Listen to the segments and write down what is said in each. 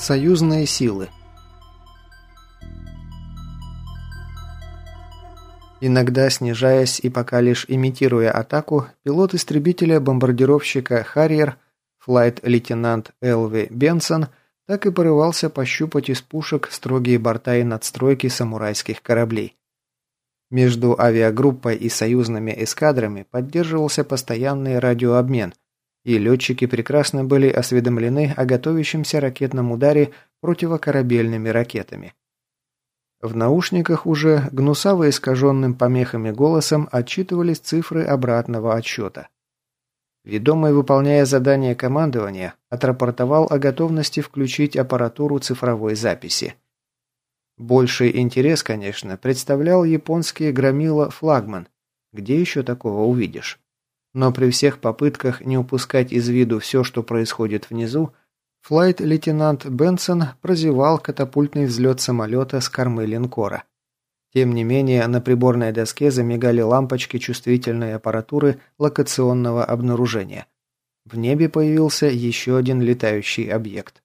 Союзные силы Иногда снижаясь и пока лишь имитируя атаку, пилот истребителя-бомбардировщика «Харриер» флайт-лейтенант Элви Бенсон так и порывался пощупать из пушек строгие борта и надстройки самурайских кораблей. Между авиагруппой и союзными эскадрами поддерживался постоянный радиообмен, и летчики прекрасно были осведомлены о готовящемся ракетном ударе противокорабельными ракетами. В наушниках уже гнусаво искаженным помехами голосом отчитывались цифры обратного отсчета. Ведомый, выполняя задание командования, отрапортовал о готовности включить аппаратуру цифровой записи. Больший интерес, конечно, представлял японский громила «Флагман». Где еще такого увидишь? Но при всех попытках не упускать из виду все, что происходит внизу, Флайт-лейтенант Бенсон прозевал катапультный взлет самолета с кормы линкора. Тем не менее, на приборной доске замигали лампочки чувствительной аппаратуры локационного обнаружения. В небе появился еще один летающий объект.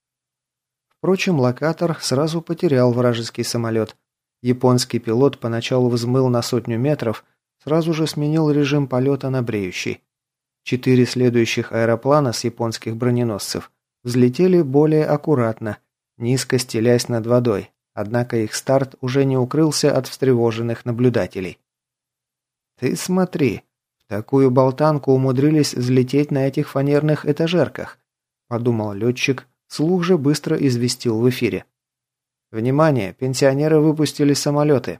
Впрочем, локатор сразу потерял вражеский самолет. Японский пилот поначалу взмыл на сотню метров, сразу же сменил режим полета на бреющий. Четыре следующих аэроплана с японских броненосцев взлетели более аккуратно, низко стелясь над водой, однако их старт уже не укрылся от встревоженных наблюдателей. «Ты смотри, в такую болтанку умудрились взлететь на этих фанерных этажерках», подумал летчик, слух же быстро известил в эфире. «Внимание, пенсионеры выпустили самолеты».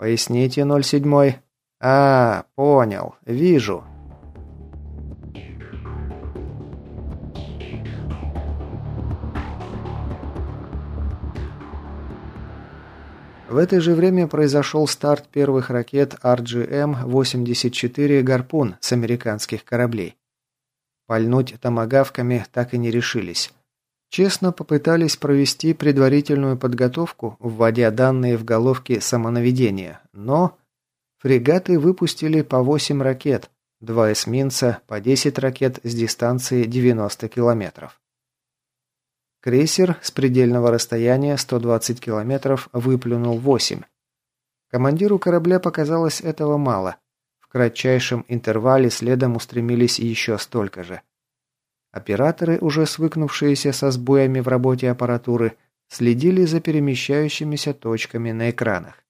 «Поясните, 07-й». «А, понял, вижу, В это же время произошел старт первых ракет RGM-84 «Гарпун» с американских кораблей. Пальнуть томагавками так и не решились. Честно попытались провести предварительную подготовку, вводя данные в головки самонаведения, но фрегаты выпустили по 8 ракет, два эсминца по 10 ракет с дистанции 90 километров. Крейсер с предельного расстояния 120 километров выплюнул 8. Командиру корабля показалось этого мало. В кратчайшем интервале следом устремились еще столько же. Операторы, уже свыкнувшиеся со сбоями в работе аппаратуры, следили за перемещающимися точками на экранах.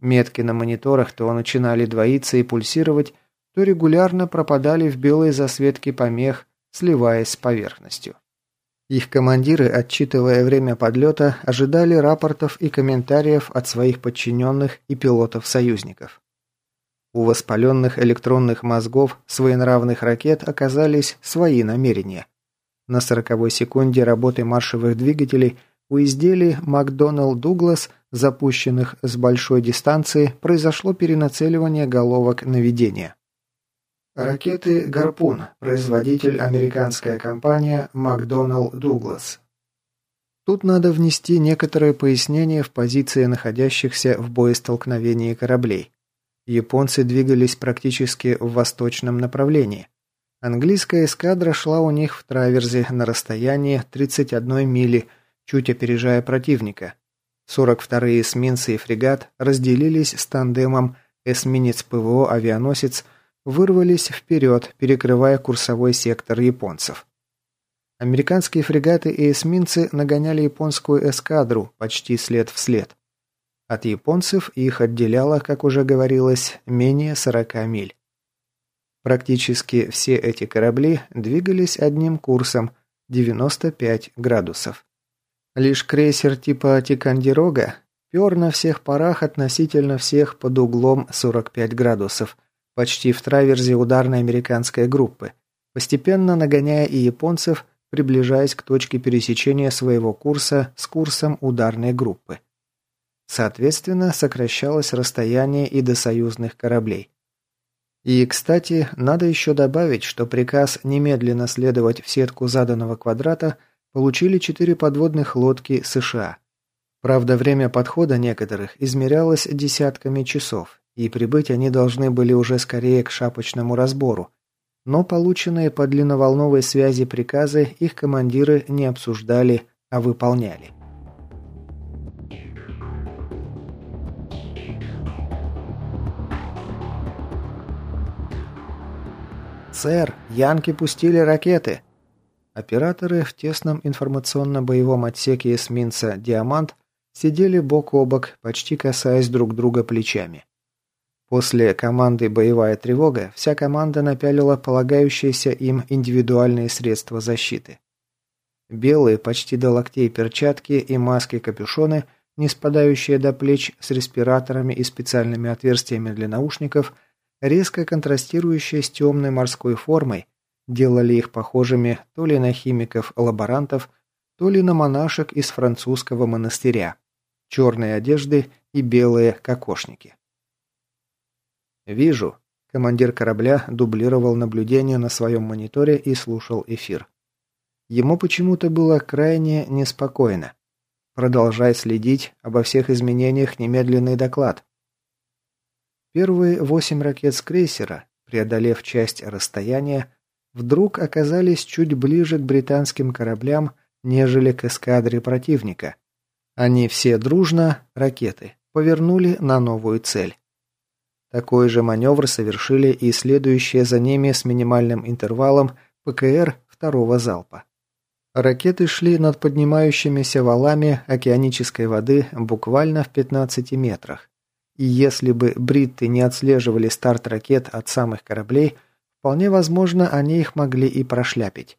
Метки на мониторах то начинали двоиться и пульсировать, то регулярно пропадали в белой засветке помех, сливаясь с поверхностью. Их командиры, отчитывая время подлета, ожидали рапортов и комментариев от своих подчиненных и пилотов-союзников. У воспаленных электронных мозгов своенравных ракет оказались свои намерения. На сороковой секунде работы маршевых двигателей у изделий Макдоналл Дуглас, запущенных с большой дистанции, произошло перенацеливание головок наведения. Ракеты «Гарпун», производитель американская компания «Макдоналл Дуглас». Тут надо внести некоторое пояснение в позиции находящихся в боестолкновении кораблей. Японцы двигались практически в восточном направлении. Английская эскадра шла у них в траверзе на расстоянии 31 мили, чуть опережая противника. 42-е эсминцы и фрегат разделились с тандемом эсминец ПВО «Авианосец» вырвались вперед, перекрывая курсовой сектор японцев. Американские фрегаты и эсминцы нагоняли японскую эскадру почти след в след. От японцев их отделяло, как уже говорилось, менее 40 миль. Практически все эти корабли двигались одним курсом 95 градусов. Лишь крейсер типа Тикандирога пер на всех парах относительно всех под углом 45 градусов – почти в траверзе ударной американской группы, постепенно нагоняя и японцев, приближаясь к точке пересечения своего курса с курсом ударной группы. Соответственно, сокращалось расстояние и до союзных кораблей. И, кстати, надо еще добавить, что приказ немедленно следовать в сетку заданного квадрата получили четыре подводных лодки США. Правда, время подхода некоторых измерялось десятками часов, и прибыть они должны были уже скорее к шапочному разбору. Но полученные по длинноволновой связи приказы их командиры не обсуждали, а выполняли. «Сэр, янки пустили ракеты!» Операторы в тесном информационно-боевом отсеке эсминца «Диамант» сидели бок о бок, почти касаясь друг друга плечами. После команды «Боевая тревога» вся команда напялила полагающиеся им индивидуальные средства защиты. Белые, почти до локтей перчатки и маски-капюшоны, не спадающие до плеч с респираторами и специальными отверстиями для наушников – резко контрастирующие с темной морской формой, делали их похожими то ли на химиков-лаборантов, то ли на монашек из французского монастыря. Черные одежды и белые кокошники. «Вижу». Командир корабля дублировал наблюдение на своем мониторе и слушал эфир. Ему почему-то было крайне неспокойно. Продолжай следить, обо всех изменениях немедленный доклад. Первые восемь ракет с крейсера, преодолев часть расстояния, вдруг оказались чуть ближе к британским кораблям, нежели к эскадре противника. Они все дружно, ракеты, повернули на новую цель. Такой же маневр совершили и следующие за ними с минимальным интервалом ПКР второго залпа. Ракеты шли над поднимающимися валами океанической воды буквально в 15 метрах. И если бы бритты не отслеживали старт ракет от самых кораблей, вполне возможно, они их могли и прошляпить.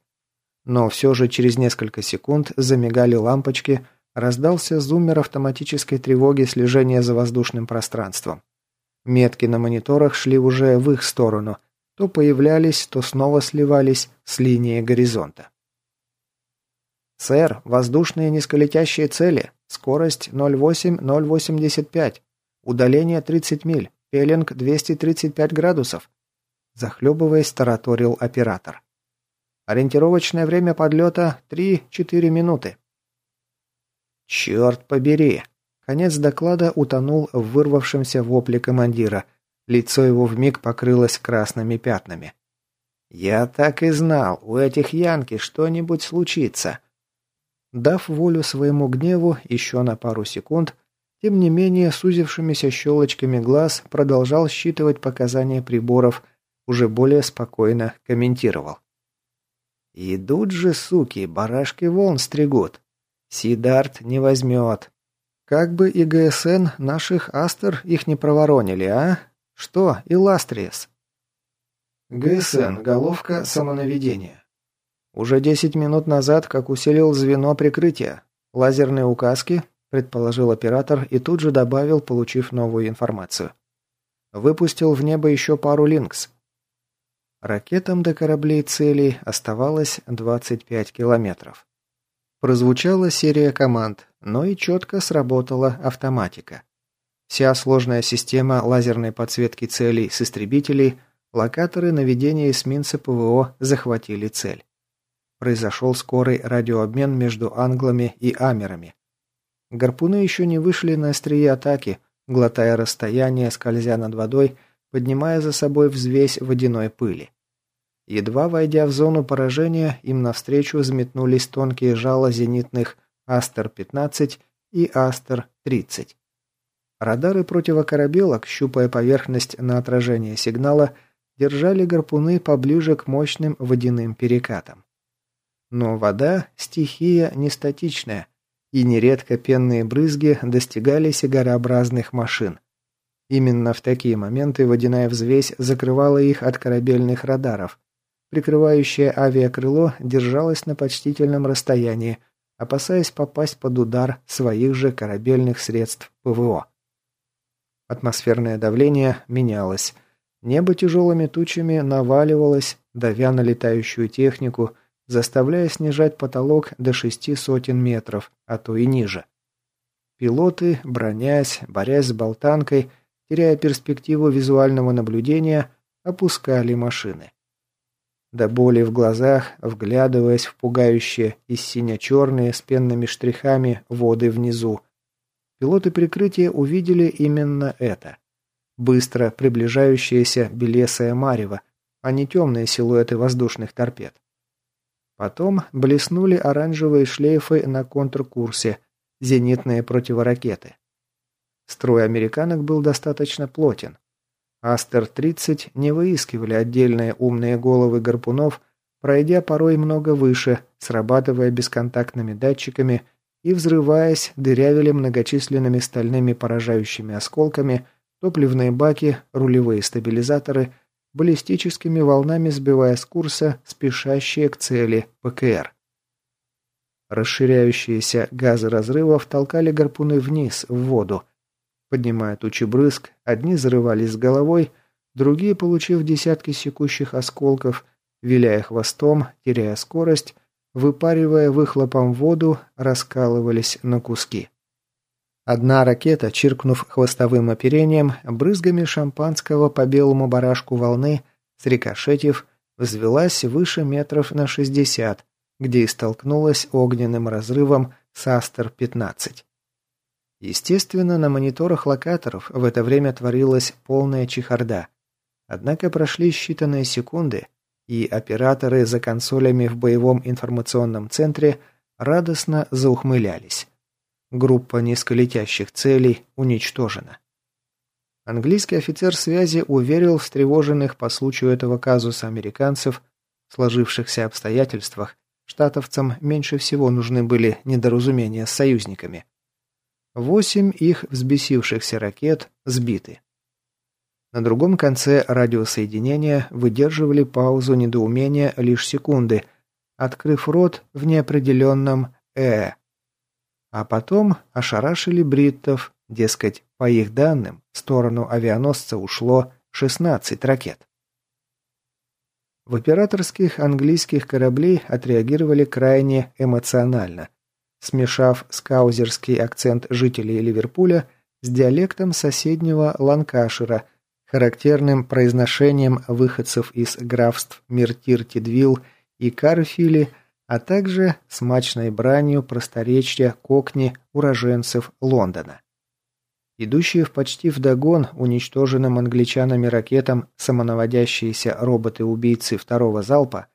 Но все же через несколько секунд замигали лампочки, раздался зуммер автоматической тревоги слежения за воздушным пространством. Метки на мониторах шли уже в их сторону, то появлялись, то снова сливались с линией горизонта. «Сэр, воздушные низколетящие цели. Скорость 0,8-0,85. Удаление 30 миль. Пеленг 235 градусов. Захлебываясь, тараторил оператор. Ориентировочное время подлета 3-4 минуты. «Черт побери!» Конец доклада утонул в вырвавшемся вопле командира. Лицо его вмиг покрылось красными пятнами. «Я так и знал, у этих янки что-нибудь случится». Дав волю своему гневу еще на пару секунд, тем не менее, сузившимися щелочками глаз продолжал считывать показания приборов, уже более спокойно комментировал. «Идут же, суки, барашки волн стригут. Сидарт не возьмет. Как бы и ГСН наших Астер их не проворонили, а? Что, и Ластриес?» ГСН, головка самонаведения. Уже десять минут назад, как усилил звено прикрытия. Лазерные указки, предположил оператор и тут же добавил, получив новую информацию. Выпустил в небо еще пару «Линкс». Ракетам до кораблей целей оставалось 25 километров. Прозвучала серия команд, но и четко сработала автоматика. Вся сложная система лазерной подсветки целей с истребителей, локаторы наведения эсминца ПВО захватили цель. Произошел скорый радиообмен между англами и амерами. Гарпуны еще не вышли на острие атаки, глотая расстояние, скользя над водой, поднимая за собой взвесь водяной пыли. Едва войдя в зону поражения, им навстречу взметнулись тонкие жало зенитных Астер-15 и Астер-30. Радары противокорабелок, щупая поверхность на отражение сигнала, держали гарпуны поближе к мощным водяным перекатам. Но вода – стихия не статичная – и нередко пенные брызги достигали сигарообразных машин. Именно в такие моменты водяная взвесь закрывала их от корабельных радаров. Прикрывающее авиакрыло держалось на почтительном расстоянии, опасаясь попасть под удар своих же корабельных средств ПВО. Атмосферное давление менялось. Небо тяжелыми тучами наваливалось, давя на летающую технику – заставляя снижать потолок до шести сотен метров, а то и ниже. Пилоты, бронясь, борясь с болтанкой, теряя перспективу визуального наблюдения, опускали машины. До боли в глазах, вглядываясь в пугающие и сине-черные с пенными штрихами воды внизу, пилоты прикрытия увидели именно это. Быстро приближающееся белесое марево, а не темные силуэты воздушных торпед. Потом блеснули оранжевые шлейфы на контркурсе, зенитные противоракеты. Строй американок был достаточно плотен. Астер-30 не выискивали отдельные умные головы гарпунов, пройдя порой много выше, срабатывая бесконтактными датчиками и, взрываясь, дырявили многочисленными стальными поражающими осколками топливные баки, рулевые стабилизаторы, баллистическими волнами сбивая с курса спешащие к цели ПКР. Расширяющиеся газы разрывов толкали гарпуны вниз, в воду. Поднимая тучи брызг, одни зарывались с головой, другие, получив десятки секущих осколков, виляя хвостом, теряя скорость, выпаривая выхлопом воду, раскалывались на куски. Одна ракета, чиркнув хвостовым оперением, брызгами шампанского по белому барашку волны, срикошетив, взвелась выше метров на 60, где и столкнулась огненным разрывом с Астер-15. Естественно, на мониторах локаторов в это время творилась полная чехарда. Однако прошли считанные секунды, и операторы за консолями в боевом информационном центре радостно заухмылялись. Группа низколетящих целей уничтожена. Английский офицер связи уверил встревоженных по случаю этого казуса американцев в сложившихся обстоятельствах штатовцам меньше всего нужны были недоразумения с союзниками. Восемь их взбесившихся ракет сбиты. На другом конце радиосоединения выдерживали паузу недоумения лишь секунды, открыв рот в неопределенном «э». А потом ошарашили бриттов, дескать, по их данным, в сторону авианосца ушло 16 ракет. В операторских английских кораблей отреагировали крайне эмоционально, смешав скаузерский акцент жителей Ливерпуля с диалектом соседнего Ланкашира – характерным произношением выходцев из графств Миртир-Тидвилл и Карфили, а также смачной бранью просторечия кокни уроженцев Лондона. Идущие в почти вдогон уничтоженным англичанами ракетам самонаводящиеся роботы-убийцы второго залпа,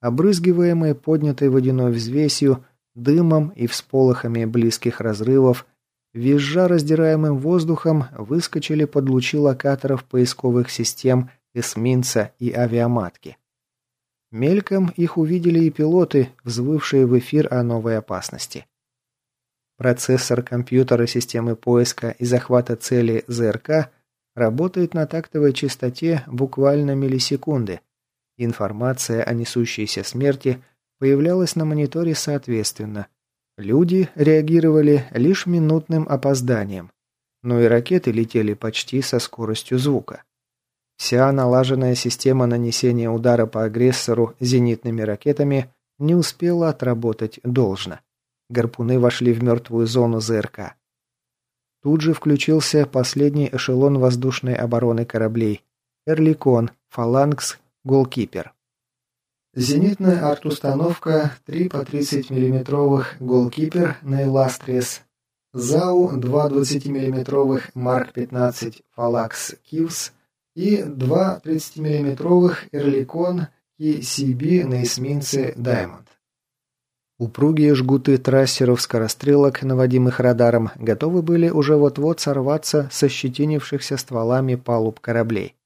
обрызгиваемые поднятой водяной взвесью, дымом и всполохами близких разрывов, визжа раздираемым воздухом, выскочили под лучи локаторов поисковых систем эсминца и авиаматки. Мельком их увидели и пилоты, взвывшие в эфир о новой опасности. Процессор компьютера системы поиска и захвата цели ЗРК работает на тактовой частоте буквально миллисекунды. Информация о несущейся смерти появлялась на мониторе соответственно – Люди реагировали лишь минутным опозданием, но и ракеты летели почти со скоростью звука. Вся налаженная система нанесения удара по агрессору зенитными ракетами не успела отработать должно. Гарпуны вошли в мертвую зону ЗРК. Тут же включился последний эшелон воздушной обороны кораблей – Эрликон, Фаланкс, Голкипер. Зенитная арт-установка 3 по 30 мм голкипер на Иластрис. ЗАУ 2 20 мм Марк 15 Фалакс Кивс и 2 30 мм Эрликон CB на эсминце Даймонд. Упругие жгуты трассеров-скорострелок, наводимых радаром, готовы были уже вот-вот сорваться со щетинившихся стволами палуб кораблей.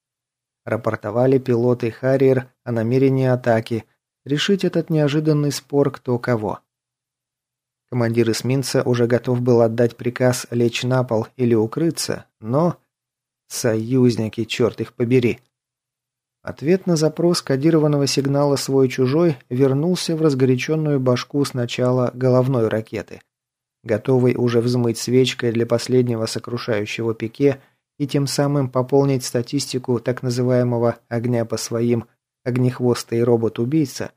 Рапортовали пилоты «Харриер» о намерении атаки, решить этот неожиданный спор кто кого. Командир эсминца уже готов был отдать приказ лечь на пол или укрыться, но... Союзники, черт их побери! Ответ на запрос кодированного сигнала «свой-чужой» вернулся в разгоряченную башку сначала головной ракеты, готовой уже взмыть свечкой для последнего сокрушающего пике – и тем самым пополнить статистику так называемого «огня по своим» огнехвостый робот-убийца,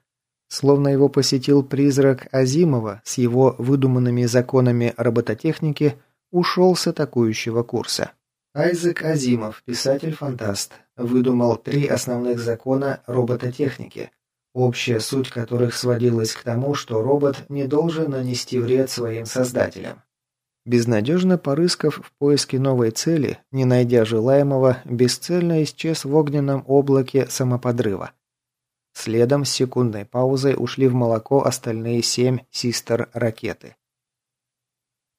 словно его посетил призрак Азимова с его выдуманными законами робототехники, ушел с атакующего курса. Айзек Азимов, писатель-фантаст, выдумал три основных закона робототехники, общая суть которых сводилась к тому, что робот не должен нанести вред своим создателям. Безнадежно порыскав в поиске новой цели, не найдя желаемого, бесцельно исчез в огненном облаке самоподрыва. Следом с секундной паузой ушли в молоко остальные семь «Систер-ракеты».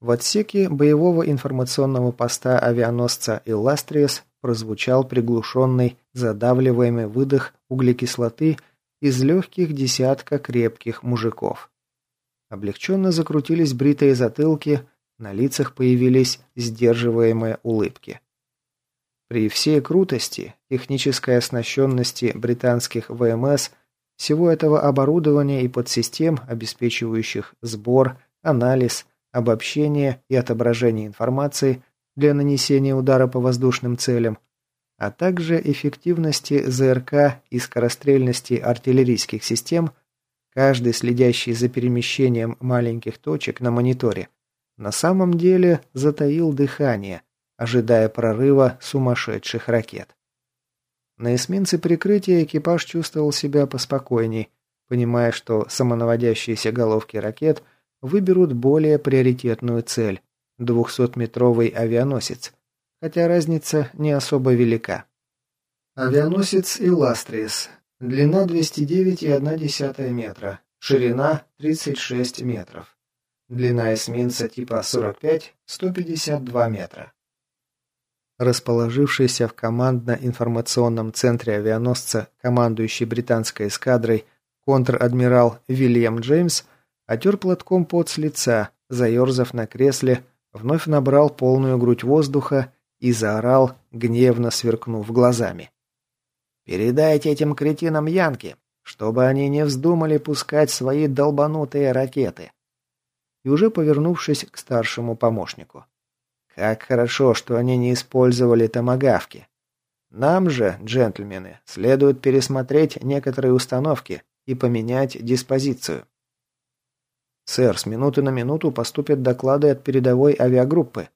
В отсеке боевого информационного поста авианосца «Илластриес» прозвучал приглушенный, задавливаемый выдох углекислоты из легких десятка крепких мужиков. Облегченно закрутились бритые затылки, на лицах появились сдерживаемые улыбки. При всей крутости, технической оснащенности британских ВМС, всего этого оборудования и подсистем, обеспечивающих сбор, анализ, обобщение и отображение информации для нанесения удара по воздушным целям, а также эффективности ЗРК и скорострельности артиллерийских систем, каждый следящий за перемещением маленьких точек на мониторе, на самом деле затаил дыхание, ожидая прорыва сумасшедших ракет. На эсминце прикрытия экипаж чувствовал себя поспокойней, понимая, что самонаводящиеся головки ракет выберут более приоритетную цель – 200-метровый авианосец, хотя разница не особо велика. Авианосец «Иластриес». Длина 209,1 метра, ширина 36 метров. Длина эсминца типа 45 – 152 метра. Расположившийся в командно-информационном центре авианосца, командующий британской эскадрой, контр-адмирал Вильям Джеймс, отер платком пот с лица, заерзав на кресле, вновь набрал полную грудь воздуха и заорал, гневно сверкнув глазами. «Передайте этим кретинам Янки, чтобы они не вздумали пускать свои долбанутые ракеты!» И уже повернувшись к старшему помощнику. Как хорошо, что они не использовали томагавки. Нам же, джентльмены, следует пересмотреть некоторые установки и поменять диспозицию. Сэр, с минуты на минуту поступят доклады от передовой авиагруппы.